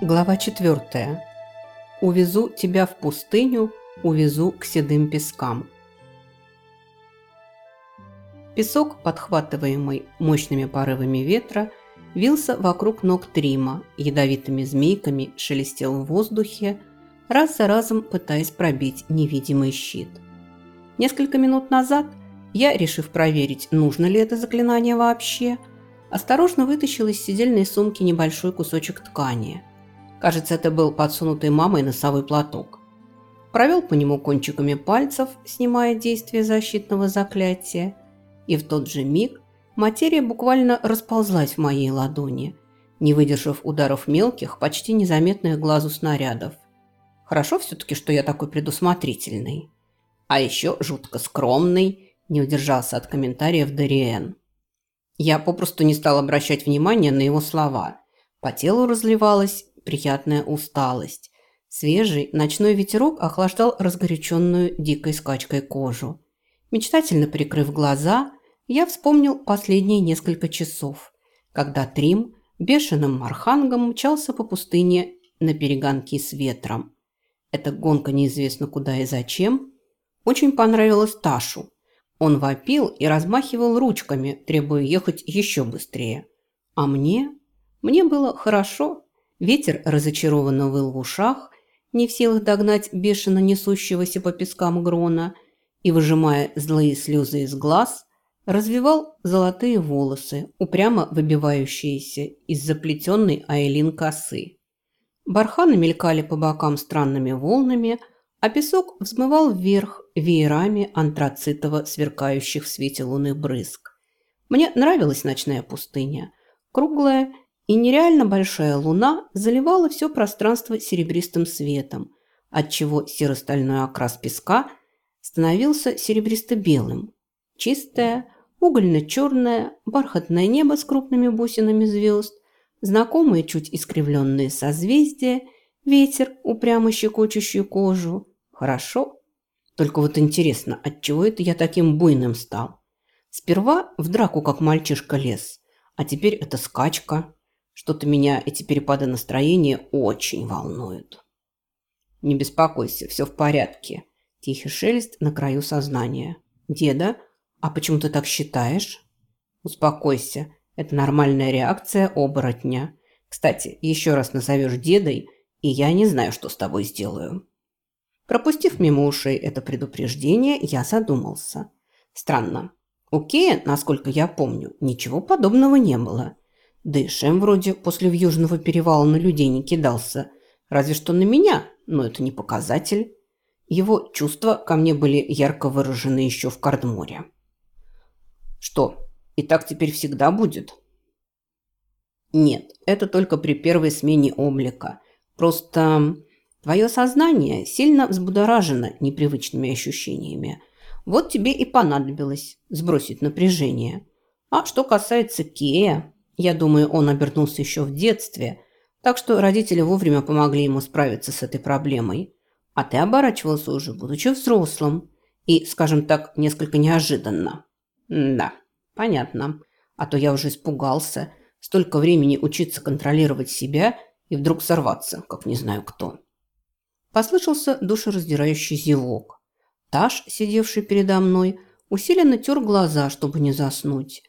Глава 4. Увезу тебя в пустыню, увезу к седым пескам. Песок, подхватываемый мощными порывами ветра, вился вокруг ног Трима, ядовитыми змейками шелестел в воздухе, раз за разом пытаясь пробить невидимый щит. Несколько минут назад я, решив проверить, нужно ли это заклинание вообще, осторожно вытащил из сидельной сумки небольшой кусочек ткани – Кажется, это был подсунутый мамой носовой платок. Провел по нему кончиками пальцев, снимая действие защитного заклятия, и в тот же миг материя буквально расползлась в моей ладони, не выдержав ударов мелких, почти незаметных глазу снарядов. Хорошо все-таки, что я такой предусмотрительный. А еще жутко скромный, не удержался от комментариев Дариэн. Я попросту не стал обращать внимания на его слова. По телу разливалась приятная усталость. Свежий ночной ветерок охлаждал разгоряченную дикой скачкой кожу. Мечтательно прикрыв глаза, я вспомнил последние несколько часов, когда Трим бешеным мархангом мчался по пустыне на перегонки с ветром. Эта гонка неизвестно куда и зачем. Очень понравилась Ташу. Он вопил и размахивал ручками, требуя ехать еще быстрее. А мне? Мне было хорошо. Ветер разочарованно выл в ушах, не в силах догнать бешено несущегося по пескам грона и, выжимая злые слезы из глаз, развивал золотые волосы, упрямо выбивающиеся из заплетенной Айлин косы. Барханы мелькали по бокам странными волнами, а песок взмывал вверх веерами антрацитово сверкающих в свете луны брызг. Мне нравилась ночная пустыня, круглая и нереально большая луна заливала все пространство серебристым светом, отчего серо-стальной окрас песка становился серебристо-белым. Чистое, угольно-черное, бархатное небо с крупными бусинами звезд, знакомые чуть искривленные созвездия, ветер, упрямо щекочущий кожу. Хорошо. Только вот интересно, отчего это я таким буйным стал? Сперва в драку, как мальчишка, лез, а теперь это скачка. Что-то меня эти перепады настроения очень волнуют. Не беспокойся, все в порядке. Тихий шелест на краю сознания. Деда, а почему ты так считаешь? Успокойся, это нормальная реакция оборотня. Кстати, еще раз назовешь дедой, и я не знаю, что с тобой сделаю. Пропустив мимо ушей это предупреждение, я задумался. Странно. У Кея, насколько я помню, ничего подобного не было. Да и Шем вроде после Вьюжного перевала на людей не кидался. Разве что на меня, но это не показатель. Его чувства ко мне были ярко выражены еще в Кардморе. Что, и так теперь всегда будет? Нет, это только при первой смене облика. Просто твое сознание сильно взбудоражено непривычными ощущениями. Вот тебе и понадобилось сбросить напряжение. А что касается Кея, я думаю, он обернулся еще в детстве, так что родители вовремя помогли ему справиться с этой проблемой. А ты оборачивался уже, будучи взрослым. И, скажем так, несколько неожиданно. да, понятно. А то я уже испугался. Столько времени учиться контролировать себя и вдруг сорваться, как не знаю кто. Послышался душераздирающий зевок. Таш, сидевший передо мной, усиленно тер глаза, чтобы не заснуть.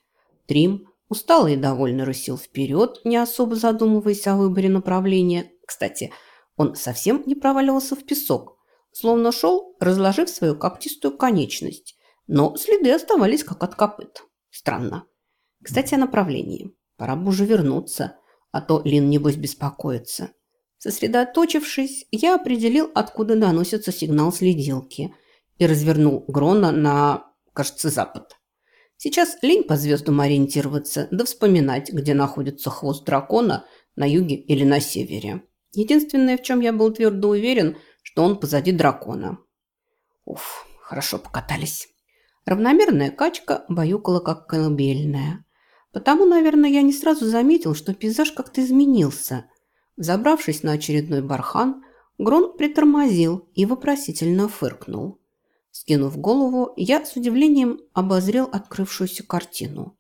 Трим, Устало и довольно рысил вперед, не особо задумываясь о выборе направления. Кстати, он совсем не проваливался в песок, словно шел, разложив свою когтистую конечность. Но следы оставались как от копыт. Странно. Кстати, о направлении. Пора бы уже вернуться, а то Лин, небось, беспокоится. Сосредоточившись, я определил, откуда доносится сигнал следилки и развернул Грона на, кажется, запад. Сейчас лень по звездам ориентироваться, да вспоминать, где находится хвост дракона, на юге или на севере. Единственное, в чем я был твердо уверен, что он позади дракона. Уф, хорошо покатались. Равномерная качка баюкала как колыбельная. Потому, наверное, я не сразу заметил, что пейзаж как-то изменился. Забравшись на очередной бархан, Грон притормозил и вопросительно фыркнул. Скинув голову, я с удивлением обозрел открывшуюся картину.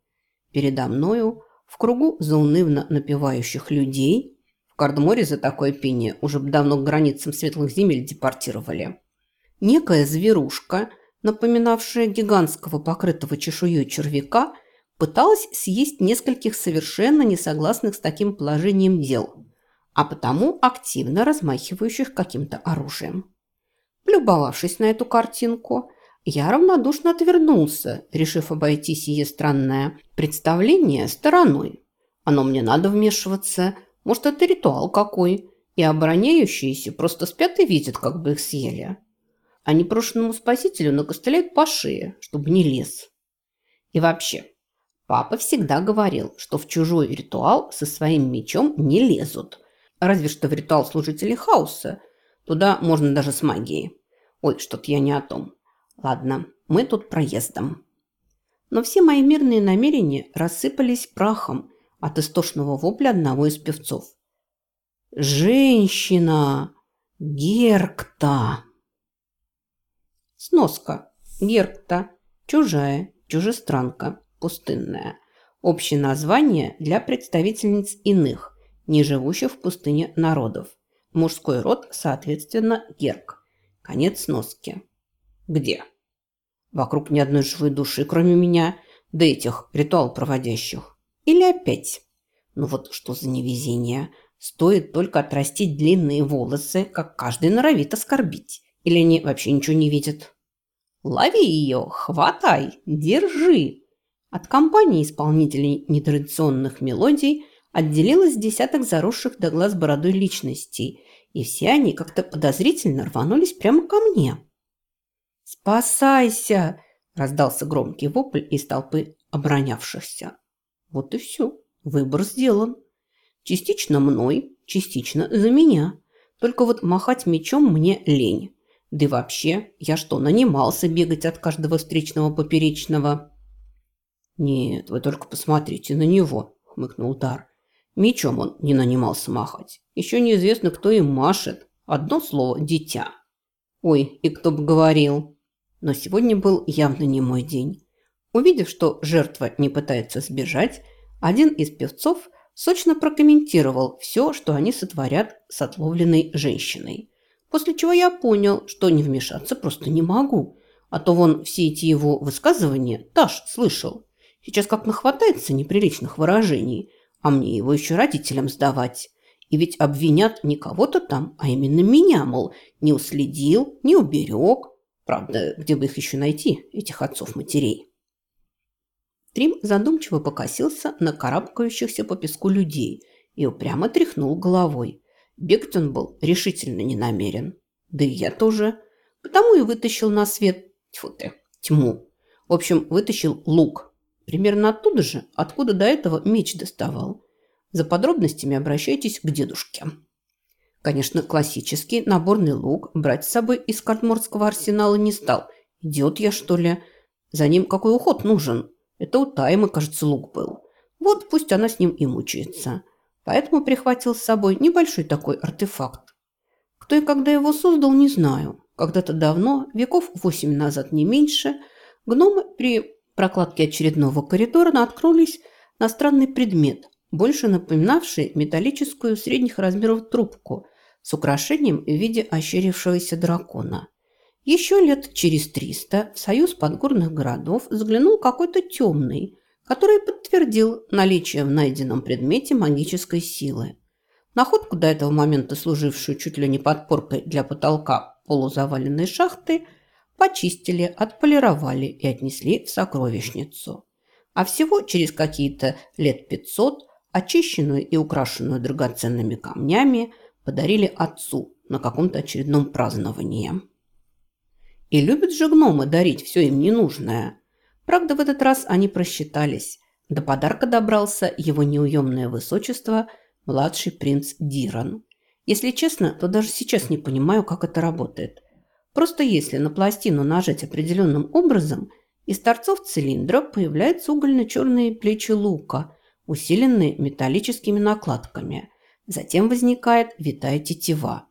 Передо мною, в кругу заунывно напевающих людей, в Кардморе за такое пение уже давно к границам светлых земель депортировали, некая зверушка, напоминавшая гигантского покрытого чешуей червяка, пыталась съесть нескольких совершенно несогласных с таким положением дел, а потому активно размахивающих каким-то оружием. Любовавшись на эту картинку, я равнодушно отвернулся, решив обойти сие странное представление стороной. Оно мне надо вмешиваться, может, это ритуал какой, и обороняющиеся просто спят и видят, как бы их съели. А непрошенному спасителю накостыляют по шее, чтобы не лез. И вообще, папа всегда говорил, что в чужой ритуал со своим мечом не лезут. Разве что в ритуал служителей хаоса. Туда можно даже с магией. Ой, что-то я не о том. Ладно, мы тут проездом. Но все мои мирные намерения рассыпались прахом от истошного вопля одного из певцов. «Женщина! Геркта!» Сноска. Геркта. Чужая, чужестранка, пустынная. Общее название для представительниц иных, не живущих в пустыне народов. Мужской род, соответственно, герк. Конец сноски. Где? Вокруг ни одной живой души, кроме меня, да этих ритуал проводящих. Или опять? Ну вот что за невезение. Стоит только отрастить длинные волосы, как каждый норовит оскорбить. Или они вообще ничего не видят? Лови ее, хватай, держи. От компании исполнителей нетрадиционных мелодий отделилось десяток заросших до глаз бородой личностей – и все они как-то подозрительно рванулись прямо ко мне. «Спасайся!» – раздался громкий вопль из толпы оборонявшихся. Вот и все, выбор сделан. Частично мной, частично за меня. Только вот махать мечом мне лень. Да и вообще, я что, нанимался бегать от каждого встречного поперечного? «Нет, вы только посмотрите на него», – хмыкнул Дар. Мечом он не нанимался махать. Еще неизвестно, кто им машет. Одно слово – дитя. Ой, и кто бы говорил. Но сегодня был явно не мой день. Увидев, что жертва не пытается сбежать, один из певцов сочно прокомментировал все, что они сотворят с отловленной женщиной. После чего я понял, что не вмешаться просто не могу. А то вон все эти его высказывания Таш слышал. Сейчас как нахватается неприличных выражений – а мне его еще родителям сдавать. И ведь обвинят не кого-то там, а именно меня, мол, не уследил, не уберег. Правда, где бы их еще найти, этих отцов-матерей? Трим задумчиво покосился на карабкающихся по песку людей и упрямо тряхнул головой. Бегать он был решительно не намерен. Да и я тоже. Потому и вытащил на свет, тьфу ты, тьму. В общем, вытащил лук, Примерно оттуда же, откуда до этого меч доставал. За подробностями обращайтесь к дедушке. Конечно, классический наборный лук брать с собой из картморского арсенала не стал. Идиот я, что ли? За ним какой уход нужен? Это у Таймы, кажется, лук был. Вот пусть она с ним и мучается. Поэтому прихватил с собой небольшой такой артефакт. Кто и когда его создал, не знаю. Когда-то давно, веков восемь назад не меньше, гномы при прокладке очередного коридора наткнулись на странный предмет, больше напоминавший металлическую средних размеров трубку с украшением в виде ощерившегося дракона. Еще лет через триста в союз подгорных городов заглянул какой-то темный, который подтвердил наличие в найденном предмете магической силы. Находку до этого момента служившую чуть ли не подпоркой для потолка полузаваленной шахты – почистили, отполировали и отнесли в сокровищницу. А всего через какие-то лет пятьсот очищенную и украшенную драгоценными камнями подарили отцу на каком-то очередном праздновании. И любят же гномы дарить все им ненужное. Правда, в этот раз они просчитались. До подарка добрался его неуемное высочество, младший принц Диран. Если честно, то даже сейчас не понимаю, как это работает – Просто если на пластину нажать определенным образом, из торцов цилиндра появляются угольно-черные плечи лука, усиленные металлическими накладками. Затем возникает витая тетива.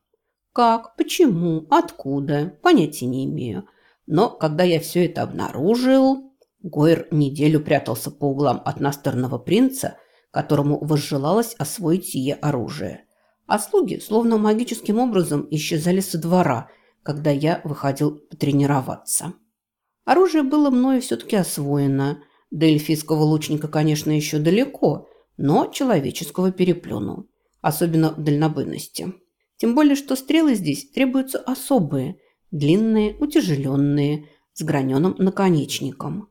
Как, почему, откуда, понятия не имею. Но когда я все это обнаружил... Гойр неделю прятался по углам от настырного принца, которому возжелалось освоить сие оружие. А слуги словно магическим образом исчезали со двора, когда я выходил потренироваться. Оружие было мною все-таки освоено. До эльфийского лучника, конечно, еще далеко, но человеческого переплюнул, особенно в дальнобойности. Тем более, что стрелы здесь требуются особые, длинные, утяжеленные, с граненым наконечником.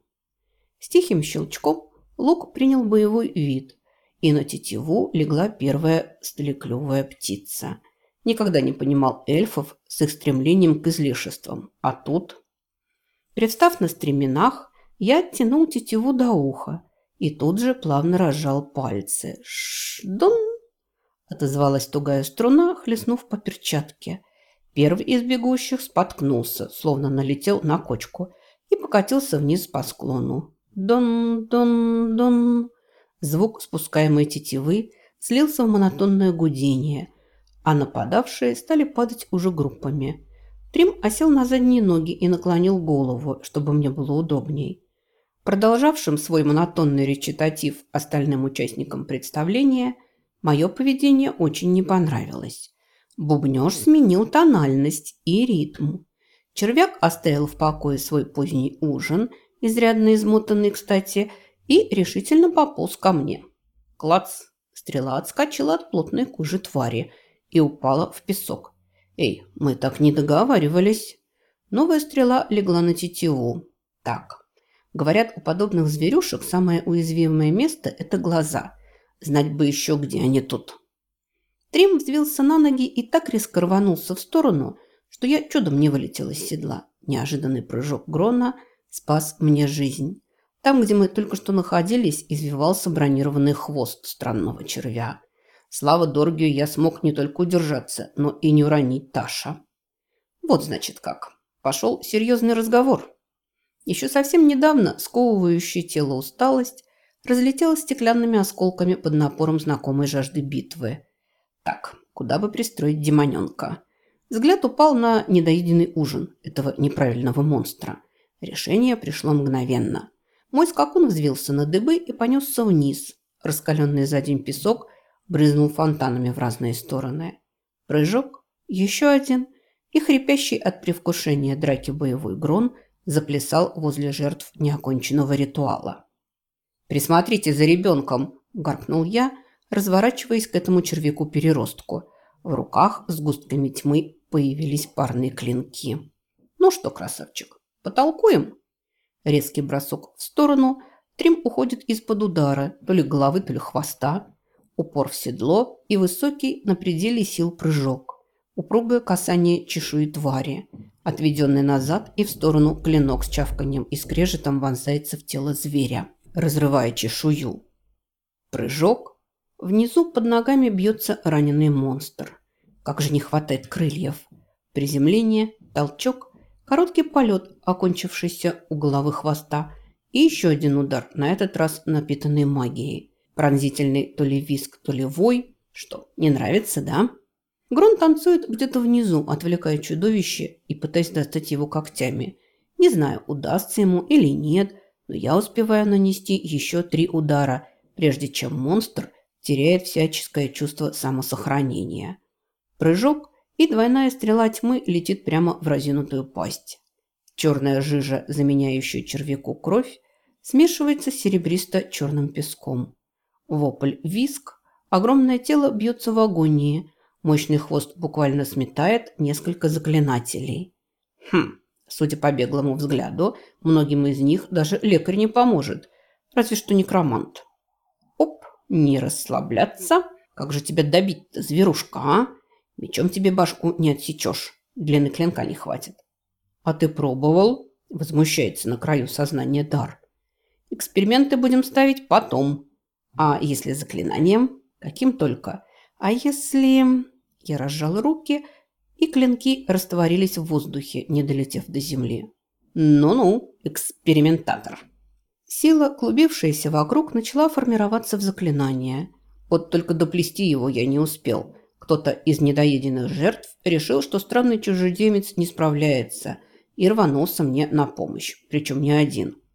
С тихим щелчком лук принял боевой вид, и на тетиву легла первая столеклювая птица. Никогда не понимал эльфов с их стремлением к излишествам, а тут... Привстав на стременах, я оттянул тетиву до уха и тут же плавно разжал пальцы. «Шдун!» – отозвалась тугая струна, хлестнув по перчатке. Первый из бегущих споткнулся, словно налетел на кочку, и покатился вниз по склону. «Дон-дон-дон!» Звук спускаемой тетивы слился в монотонное гудение, а нападавшие стали падать уже группами – Трим осел на задние ноги и наклонил голову, чтобы мне было удобней. Продолжавшим свой монотонный речитатив остальным участникам представления, мое поведение очень не понравилось. Бубнёж сменил тональность и ритм. Червяк оставил в покое свой поздний ужин, изрядно измотанный, кстати, и решительно пополз ко мне. Клац! Стрела отскочила от плотной кожи твари и упала в песок. «Эй, мы так не договаривались». Новая стрела легла на тетиву. Так, говорят, у подобных зверюшек самое уязвимое место – это глаза. Знать бы еще, где они тут. Трим взвился на ноги и так резко рванулся в сторону, что я чудом не вылетел из седла. Неожиданный прыжок Грона спас мне жизнь. Там, где мы только что находились, извивался бронированный хвост странного червя. Слава Доргию я смог не только удержаться, но и не уронить Таша. Вот значит как. Пошел серьезный разговор. Еще совсем недавно сковывающая тело усталость разлетелась стеклянными осколками под напором знакомой жажды битвы. Так, куда бы пристроить демоненка? Взгляд упал на недоеденный ужин этого неправильного монстра. Решение пришло мгновенно. Мой скакун взвился на дыбы и понесся вниз. Раскаленный за день песок брызнул фонтанами в разные стороны. Прыжок, еще один, и хрипящий от привкушения драки боевой грон заплясал возле жертв неоконченного ритуала. «Присмотрите за ребенком!» – гаркнул я, разворачиваясь к этому червяку-переростку. В руках с густками тьмы появились парные клинки. «Ну что, красавчик, потолкуем?» Резкий бросок в сторону, Трим уходит из-под удара, то ли головы, то ли хвоста упор в седло и высокий на пределе сил прыжок. Упругое касание чешуи твари, отведенный назад и в сторону клинок с чавканием и скрежетом вонзается в тело зверя, разрывая чешую. Прыжок. Внизу под ногами бьется раненый монстр. Как же не хватает крыльев. Приземление, толчок, короткий полет, окончившийся у головы хвоста, и еще один удар, на этот раз напитанный магией. Пронзительный то ли виск, то ли вой. Что, не нравится, да? Грон танцует где-то внизу, отвлекая чудовище и пытаясь достать его когтями. Не знаю, удастся ему или нет, но я успеваю нанести еще три удара, прежде чем монстр теряет всяческое чувство самосохранения. Прыжок, и двойная стрела тьмы летит прямо в разинутую пасть. Черная жижа, заменяющая червяку кровь, смешивается с серебристо-черным песком. Вопль, виск. Огромное тело бьется в агонии. Мощный хвост буквально сметает несколько заклинателей. Хм, судя по беглому взгляду, многим из них даже лекарь не поможет. Разве что некромант. Оп, не расслабляться. Как же тебя добить-то, зверушка, а? Мечом тебе башку не отсечешь. Длины клинка не хватит. А ты пробовал? Возмущается на краю сознания дар. Эксперименты будем ставить потом, а если заклинанием? Каким только. А если... Я разжал руки, и клинки растворились в воздухе, не долетев до земли. Ну-ну, экспериментатор. Сила, клубившаяся вокруг, начала формироваться в заклинание. Вот только доплести его я не успел. Кто-то из недоеденных жертв решил, что странный чужеземец не справляется, и рванулся мне на помощь, причем не один.